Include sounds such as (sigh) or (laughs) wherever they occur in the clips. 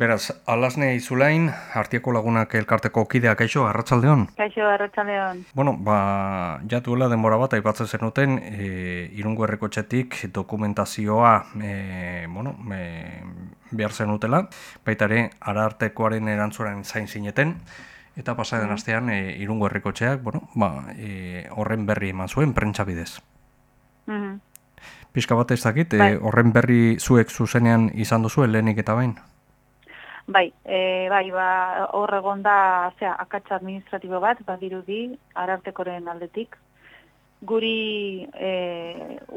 Beraz, alasne izulain, artieko lagunak elkarteko kideak eixo, arratsaldeon. Kaixo, arratsaldeon. Bueno, ba, jatuela denbora bat aipatzen zenuten, e, irungo errekotxetik dokumentazioa e, bueno, e, behar zenutela, baita ere, arartekoaren erantzuaren zain zineten, eta pasaren mm. astean, e, irungo errekotxeak, bueno, ba, e, horren berri eman zuen, prentsa bidez. Mm Pizka bat ez dakit, e, bai. horren berri zuek zuzenean izan duzu, helenik eta bain? Bai, e, bai, ba, hor egon da, zera, akatsa administratibo bat, badirudi, arartekoren aldetik. Guri e,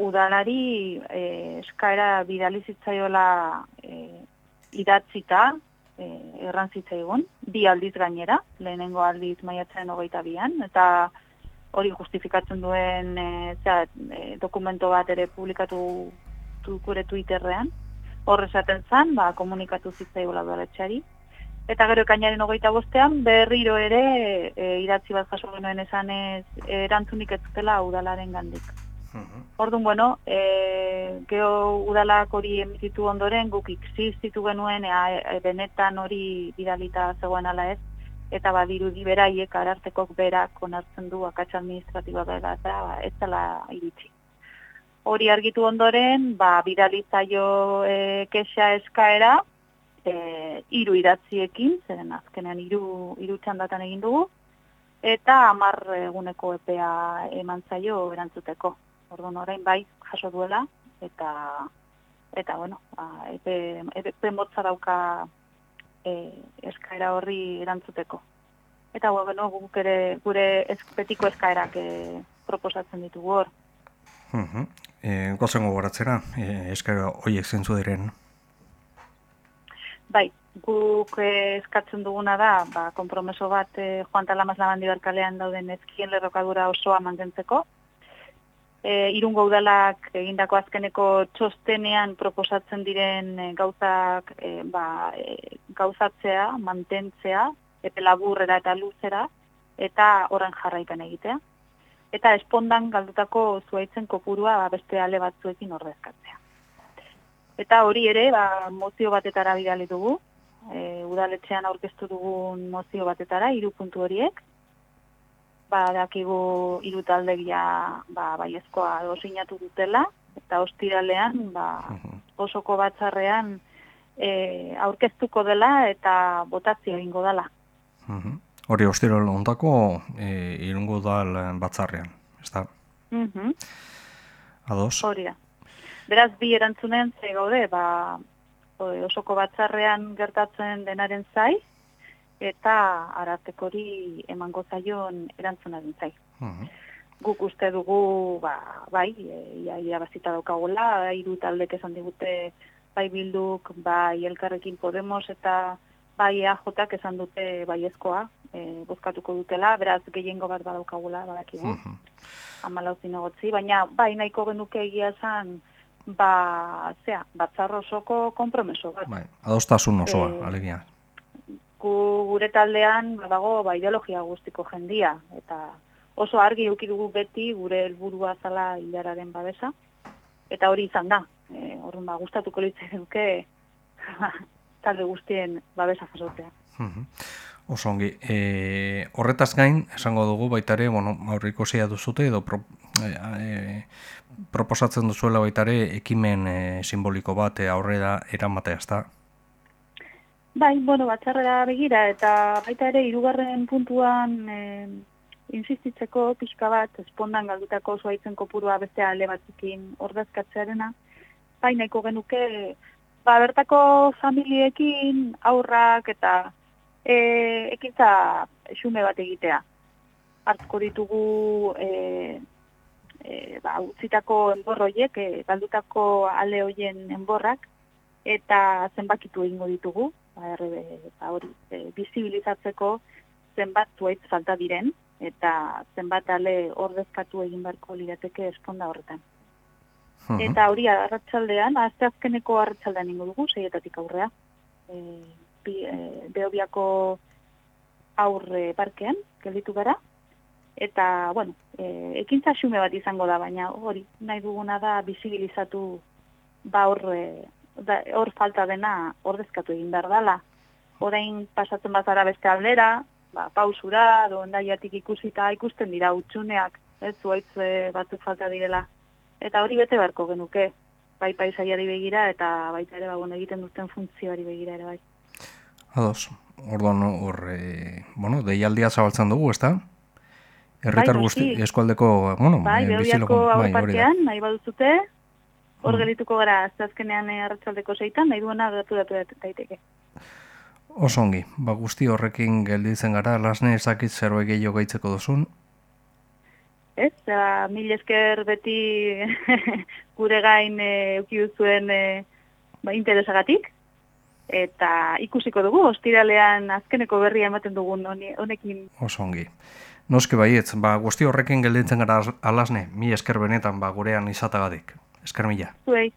udalari e, eskaera bidalizitzaiola e, idatzita, e, errantzitzaigun, bi aldiz gainera, lehenengo aldiz maiatzen hogeita bian, eta hori justifikatzen duen e, zera, e, dokumento bat ere publikatu gure Twitterrean horre esaten zan, ba, komunikatu zitzaiola doaletxari. Eta gero kainaren hogeita bostean, berriro ere e, idatzi bat jaso genuen esan ez erantzunik ez zutela udalaren gandik. Mhm. Orduan, bueno, e, geho udalak hori emititu ondoren, guk iksistitu genuen, e, benetan hori bidalita zegoen ala ez, eta badirudi beraiek arartekok berak onartzen du akatsa administratiba dela eta ba, ez dela iritsi hori argitu ondoren, ba, bidalizaio e, kexa eskaera, e, iru idatziekin, zeren azkenean iru, iru txandatan egin dugu, eta amar eguneko epea eman zaio erantzuteko. Orduan orain bai jaso duela, eta eta bueno, ba, epe, epe motza dauka e, eskaera horri erantzuteko. Eta bueno, guk ere gure betiko eskaerak e, proposatzen ditugu hor. E, gozen gogoratzera, e, eskara horiek zentzu diren? Bai, guk eskatzen duguna da, ba, kompromeso bat e, Juan Talamaz Labandi Barkalean dauden ezkien lerrokadura osoa mantentzeko. E, irungo udalak egindako azkeneko txostenean proposatzen diren gauzak e, ba, e, gauzatzea, mantentzea, epe laburrera eta luzera, eta oran jarraikan egitea eta espondan galdutako zuaitzen kopurua ba, beste ale batzuekin ordezkatzea. Eta hori ere, ba, mozio batetara bidali dugu, e, udaletxean aurkeztu dugun mozio batetara, hiru puntu horiek, ba, dakigu hiru taldegia ba, baiezkoa dosinatu dutela, eta ostiralean ba, osoko batzarrean e, aurkeztuko dela eta botazio egingo dela. Hori ostiro lontako e, irungo dal batzarrean, ez da? Mm -hmm. Ados? Hori Beraz, bi erantzunen ze gaude, ba, osoko batzarrean gertatzen denaren zai, eta aratekori emango zaion erantzunaren zai. Mm Guk uste dugu, ba, bai, e, ia, ia bazita daukagula, iru taldek esan digute, bai bilduk, bai elkarrekin Podemos, eta bai EAJak esan dute baiezkoa, e, bozkatuko dutela, beraz gehiengo bat badaukagula, badakigu. Uh -huh. Amalau zinegotzi, baina bai nahiko genuke egia esan, ba, zea, batzarro osoko kompromeso bat. Bai, adostasun osoa, e, alegia. Gu, gure taldean, badago, ba, ideologia guztiko jendia, eta oso argi dugu beti gure helburua zala hilararen babesa, eta hori izan da. E, Horren, ba, gustatuko litzen duke, talde guztien babesa jasotea. Uh Oso ongi, e, horretaz gain, esango dugu baitare, bueno, aurriko zia duzute, edo pro, e, e, proposatzen duzuela baitare, ekimen e, simboliko bat e, aurrera eramatea, ez da? Bai, bueno, batxarrera begira, eta baita ere, irugarren puntuan e, insistitzeko pixka bat, espondan galdutako zuaitzen kopurua beste ale batzukin ordezkatzearena, bainaiko genuke, ba, bertako familiekin aurrak eta e, ekintza xume bat egitea. Artko ditugu e, e, ba, utzitako enborroiek, e, baldutako ale hoien enborrak, eta zenbakitu egingo ditugu, ba, erre, ba, hori, e, bizibilizatzeko zenbat zuaitz falta diren, eta zenbat ale ordezkatu egin barko lirateke esponda horretan. Eta hori arratsaldean, azte azkeneko arratsaldean ingo dugu, seietatik aurrea. E, bi, e, beobiako aurre parkean, gelditu gara, eta, bueno, e, ekintza xume bat izango da, baina hori, nahi duguna da bizibilizatu ba hor, hor falta dena ordezkatu egin behar dela, orain pasatzen bazara beste aldera, ba, pausura, do ondaiatik ikusita ikusten dira utxuneak, ez zuaitz e, batzuk falta direla. Eta hori bete beharko genuke, bai paisaiari begira eta baita ere ba, bueno, egiten duten funtzioari begira ere bai. Ados, orduan hor, e, bueno, deialdia zabaltzen dugu, ezta? Herritar Bai, guzti, eskualdeko, bueno, Bai, e, bizilagun- aur bai, parkean, nahi baduzute, hor Mm. gelituko gara azkenean arratsaldeko seitan, nahi duena datu datu daiteke. Oso ongi, ba guzti horrekin gelditzen gara, lasne ezakit zerbait gehiago gaitzeko duzun. Ez, ba, mil esker beti (laughs) gure gain e, euki duzuen e, ba, interesagatik, eta ikusiko dugu, ostiralean azkeneko berria ematen dugun honekin. Oso ongi. Noski baietz, ba guzti horrekin gelditzen gara alasne, mi esker benetan ba gurean izatagatik. Esker mila. Zuei.